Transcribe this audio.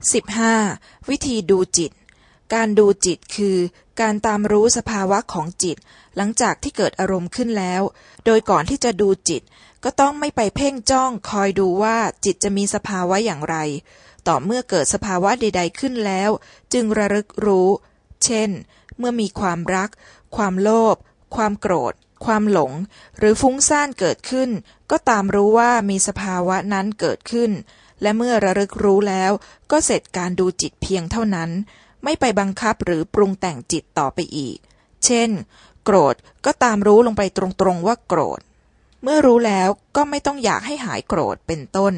15. วิธีดูจิต การดูจิตคือ การตามรู้สภาวะของจิต หลังจากที่เกิดอารมณ์ขึ้นแล้ว โดยก่อนที่จะดูจิต ก็ต้องไม่ไปเพ่งจ้องคอยดูว่าจิตจะมีสภาวะอย่างไร ต่อเมื่อเกิดสภาวะใด ๆขึ้นแล้ว จึงระลึกรู้ เช่น เมื่อมีความรัก ความโลภความโกรธ ความหลง หรือฟุ้งซ่านเกิดขึ้น ก็ตามรู้ว่ามีสภาวะนั้นเกิดขึ้น และเมื่อระลึกรู้แล้วก็เสร็จการดูจิตเพียงเท่านั้น ไม่ไปบังคับหรือปรุงแต่งจิตต่อไปอีก เช่น โกรธก็ตามรู้ลงไปตรงๆว่าโกรธ เมื่อรู้แล้วก็ไม่ต้องอยากให้หายโกรธเป็นต้น